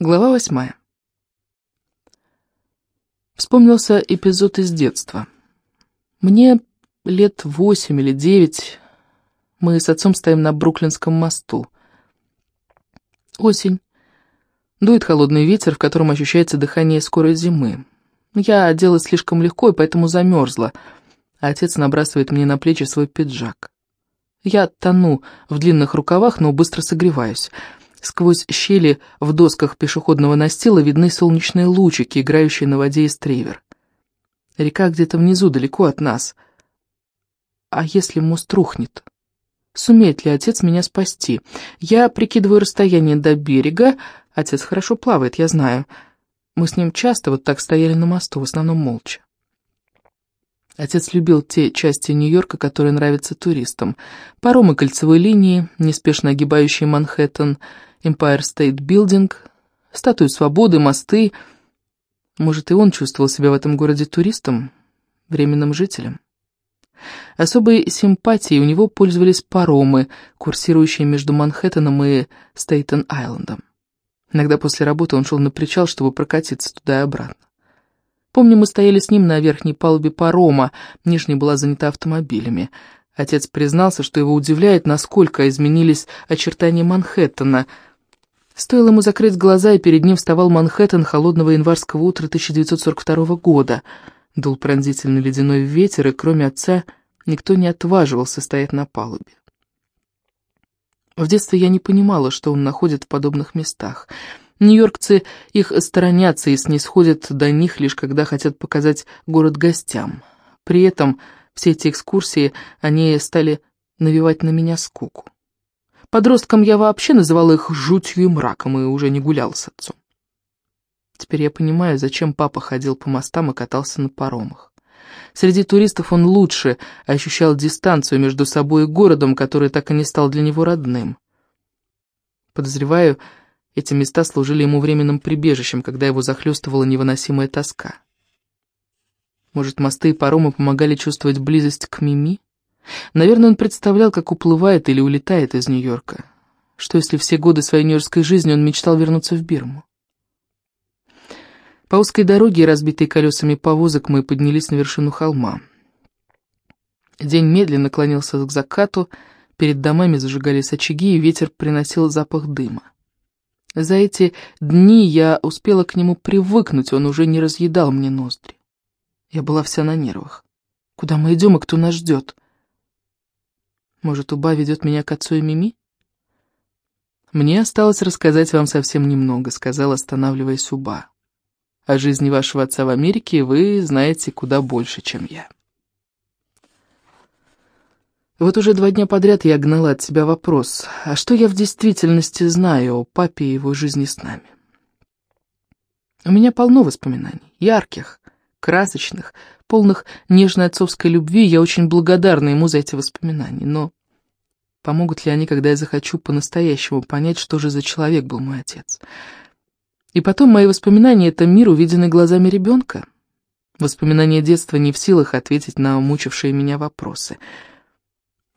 Глава восьмая. Вспомнился эпизод из детства. Мне лет восемь или девять. Мы с отцом стоим на Бруклинском мосту. Осень. Дует холодный ветер, в котором ощущается дыхание скорой зимы. Я оделась слишком легко и поэтому замерзла, а отец набрасывает мне на плечи свой пиджак. Я тону в длинных рукавах, но быстро согреваюсь. Сквозь щели в досках пешеходного настила видны солнечные лучики, играющие на воде из тривер. Река где-то внизу, далеко от нас. А если мост рухнет? Сумеет ли отец меня спасти? Я прикидываю расстояние до берега. Отец хорошо плавает, я знаю. Мы с ним часто вот так стояли на мосту, в основном молча. Отец любил те части Нью-Йорка, которые нравятся туристам. Паромы кольцевой линии, неспешно огибающие Манхэттен, Empire State Building, статуи свободы, мосты. Может, и он чувствовал себя в этом городе туристом, временным жителем. Особой симпатией у него пользовались паромы, курсирующие между Манхэттеном и Стейтен-Айлендом. Иногда после работы он шел на причал, чтобы прокатиться туда и обратно. Помню, мы стояли с ним на верхней палубе парома, нижняя была занята автомобилями. Отец признался, что его удивляет, насколько изменились очертания Манхэттена. Стоило ему закрыть глаза, и перед ним вставал Манхэттен холодного январского утра 1942 года. Дул пронзительный ледяной ветер, и кроме отца никто не отваживался стоять на палубе. В детстве я не понимала, что он находит в подобных местах — Нью-Йоркцы их сторонятся и снисходят до них лишь когда хотят показать город гостям. При этом все эти экскурсии, они стали навевать на меня скуку. Подростком я вообще называл их жутью и мраком и уже не гулял с отцом. Теперь я понимаю, зачем папа ходил по мостам и катался на паромах. Среди туристов он лучше ощущал дистанцию между собой и городом, который так и не стал для него родным. Подозреваю, эти места служили ему временным прибежищем, когда его захлестывала невыносимая тоска. Может, мосты и паромы помогали чувствовать близость к Мими? Наверное, он представлял, как уплывает или улетает из Нью-Йорка. Что если все годы своей нью-йоркской жизни он мечтал вернуться в Бирму? По узкой дороге, разбитой колесами повозок, мы поднялись на вершину холма. День медленно клонился к закату, перед домами зажигались очаги, и ветер приносил запах дыма. За эти дни я успела к нему привыкнуть, он уже не разъедал мне ноздри. Я была вся на нервах. Куда мы идем и кто нас ждет? Может, Уба ведет меня к отцу и Мими? Мне осталось рассказать вам совсем немного, сказал, останавливаясь Уба. О жизни вашего отца в Америке вы знаете куда больше, чем я. Вот уже два дня подряд я гнала от себя вопрос, а что я в действительности знаю о папе и его жизни с нами? У меня полно воспоминаний, ярких, красочных, полных нежной отцовской любви, я очень благодарна ему за эти воспоминания, но помогут ли они, когда я захочу по-настоящему понять, что же за человек был мой отец? И потом мои воспоминания — это мир, увиденный глазами ребенка. Воспоминания детства не в силах ответить на мучившие меня вопросы —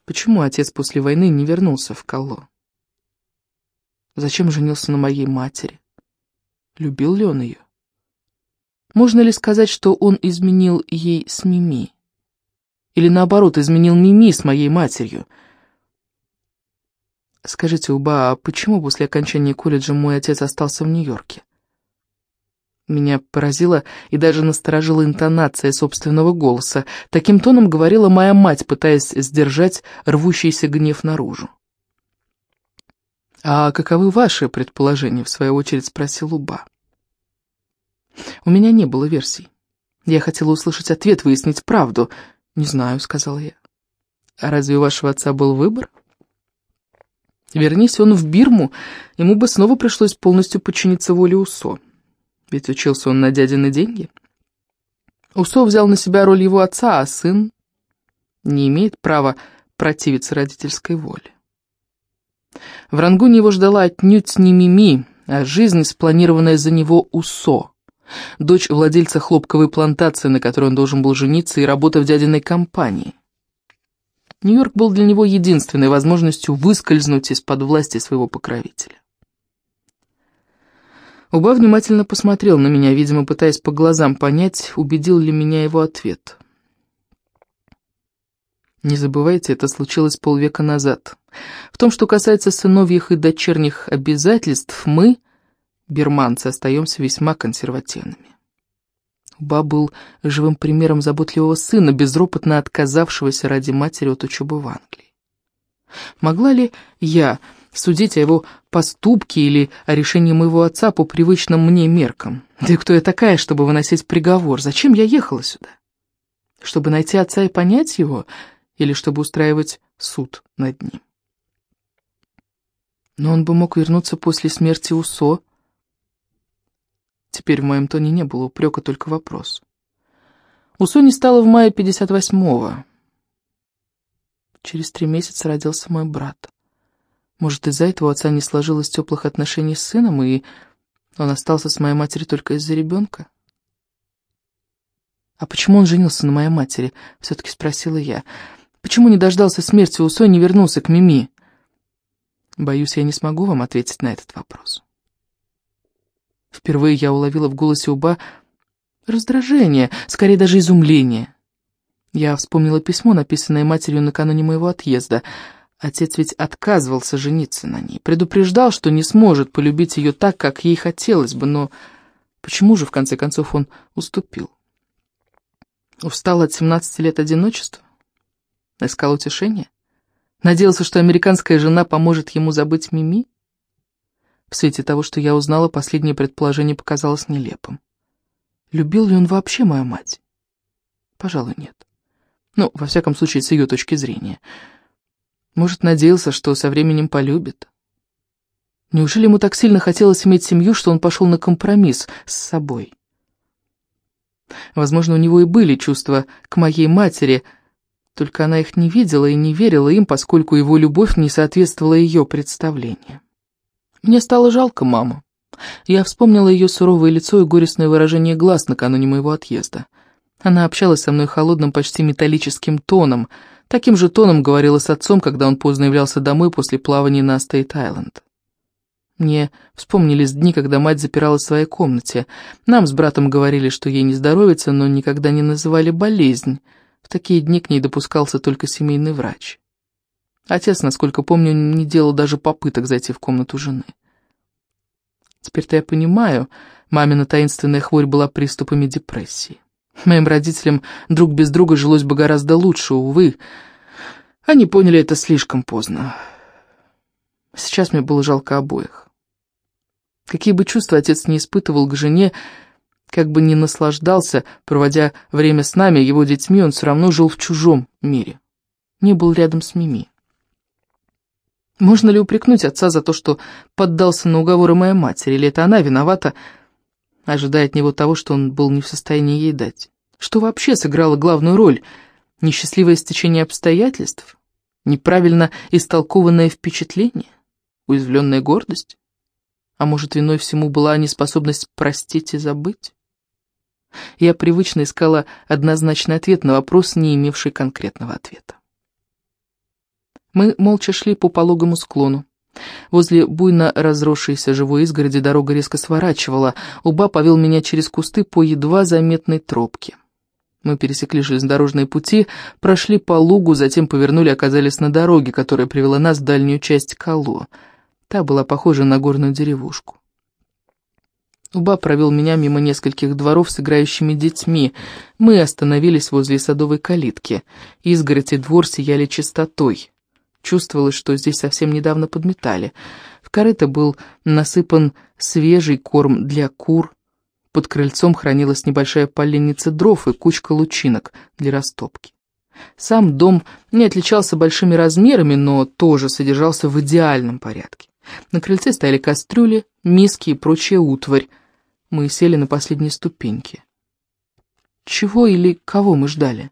Почему отец после войны не вернулся в Калло? Зачем женился на моей матери? Любил ли он ее? Можно ли сказать, что он изменил ей с Мими? Или наоборот, изменил Мими с моей матерью? Скажите, Уба, а почему после окончания колледжа мой отец остался в Нью-Йорке? Меня поразила и даже насторожила интонация собственного голоса. Таким тоном говорила моя мать, пытаясь сдержать рвущийся гнев наружу. «А каковы ваши предположения?» — в свою очередь спросил Уба. «У меня не было версий. Я хотела услышать ответ, выяснить правду. Не знаю», — сказала я. «А разве у вашего отца был выбор?» Вернись он в Бирму, ему бы снова пришлось полностью подчиниться воле Усо. Ведь учился он на дядины деньги. Усов взял на себя роль его отца, а сын не имеет права противиться родительской воле. В Рангуне его ждала отнюдь не Мими, а жизнь, спланированная за него Усо, дочь владельца хлопковой плантации, на которой он должен был жениться, и работа в дядиной компании. Нью-Йорк был для него единственной возможностью выскользнуть из-под власти своего покровителя. Уба внимательно посмотрел на меня, видимо, пытаясь по глазам понять, убедил ли меня его ответ. Не забывайте, это случилось полвека назад. В том, что касается сыновьих и дочерних обязательств, мы, берманцы, остаемся весьма консервативными. Ба был живым примером заботливого сына, безропотно отказавшегося ради матери от учебы в Англии. Могла ли я судить о его поступке или о решении моего отца по привычным мне меркам? Да и кто я такая, чтобы выносить приговор? Зачем я ехала сюда? Чтобы найти отца и понять его, или чтобы устраивать суд над ним? Но он бы мог вернуться после смерти Усо, Теперь в моем тоне не было упрека, только вопрос. У Сони стало в мае 58-го. Через три месяца родился мой брат. Может, из-за этого отца не сложилось теплых отношений с сыном, и он остался с моей матерью только из-за ребенка? «А почему он женился на моей матери?» — все-таки спросила я. «Почему не дождался смерти у Сони и вернулся к Мими?» Боюсь, я не смогу вам ответить на этот вопрос. Впервые я уловила в голосе Уба раздражение, скорее даже изумление. Я вспомнила письмо, написанное матерью накануне моего отъезда. Отец ведь отказывался жениться на ней, предупреждал, что не сможет полюбить ее так, как ей хотелось бы, но почему же, в конце концов, он уступил? Устал от 17 лет одиночества? Искал утешения? Надеялся, что американская жена поможет ему забыть Мими? В свете того, что я узнала, последнее предположение показалось нелепым. Любил ли он вообще мою мать? Пожалуй, нет. Ну, во всяком случае, с ее точки зрения. Может, надеялся, что со временем полюбит. Неужели ему так сильно хотелось иметь семью, что он пошел на компромисс с собой? Возможно, у него и были чувства к моей матери, только она их не видела и не верила им, поскольку его любовь не соответствовала ее представлениям. Мне стало жалко маму. Я вспомнила ее суровое лицо и горестное выражение глаз накануне моего отъезда. Она общалась со мной холодным, почти металлическим тоном. Таким же тоном говорила с отцом, когда он поздно являлся домой после плавания на Стейт-Айленд. Мне вспомнились дни, когда мать запиралась в своей комнате. Нам с братом говорили, что ей не здоровится, но никогда не называли болезнь. В такие дни к ней допускался только семейный врач. Отец, насколько помню, не делал даже попыток зайти в комнату жены. Теперь-то я понимаю, мамина таинственная хворь была приступами депрессии. Моим родителям друг без друга жилось бы гораздо лучше, увы. Они поняли это слишком поздно. Сейчас мне было жалко обоих. Какие бы чувства отец не испытывал к жене, как бы ни наслаждался, проводя время с нами, его детьми, он все равно жил в чужом мире. Не был рядом с Мими. Можно ли упрекнуть отца за то, что поддался на уговоры моей матери, или это она виновата, ожидая от него того, что он был не в состоянии ей дать? Что вообще сыграло главную роль? Несчастливое стечение обстоятельств? Неправильно истолкованное впечатление? Уязвленная гордость? А может, виной всему была неспособность простить и забыть? Я привычно искала однозначный ответ на вопрос, не имевший конкретного ответа. Мы молча шли по пологому склону. Возле буйно разросшейся живой изгороди дорога резко сворачивала. Уба повел меня через кусты по едва заметной тропке. Мы пересекли железнодорожные пути, прошли по лугу, затем повернули и оказались на дороге, которая привела нас в дальнюю часть Кало. Та была похожа на горную деревушку. Уба провел меня мимо нескольких дворов с играющими детьми. Мы остановились возле садовой калитки. Изгородь и двор сияли чистотой. Чувствовалось, что здесь совсем недавно подметали. В корыто был насыпан свежий корм для кур. Под крыльцом хранилась небольшая поленница дров и кучка лучинок для растопки. Сам дом не отличался большими размерами, но тоже содержался в идеальном порядке. На крыльце стояли кастрюли, миски и прочая утварь. Мы сели на последние ступеньки. Чего или кого мы ждали?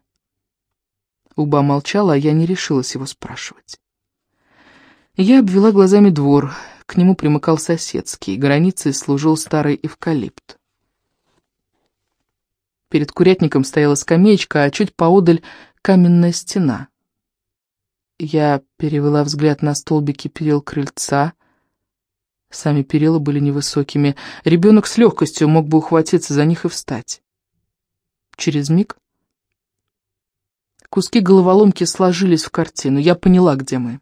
Уба молчала, а я не решилась его спрашивать. Я обвела глазами двор, к нему примыкал соседский, границей служил старый эвкалипт. Перед курятником стояла скамеечка, а чуть поодаль каменная стена. Я перевела взгляд на столбики перил крыльца. Сами перила были невысокими. Ребенок с легкостью мог бы ухватиться за них и встать. Через миг куски головоломки сложились в картину. Я поняла, где мы.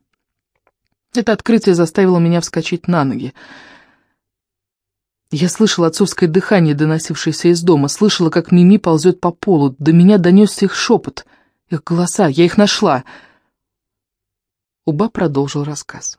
Это открытие заставило меня вскочить на ноги. Я слышала отцовское дыхание, доносившееся из дома, слышала, как Мими ползет по полу. До меня донесся их шепот, их голоса. Я их нашла. Уба продолжил рассказ.